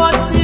what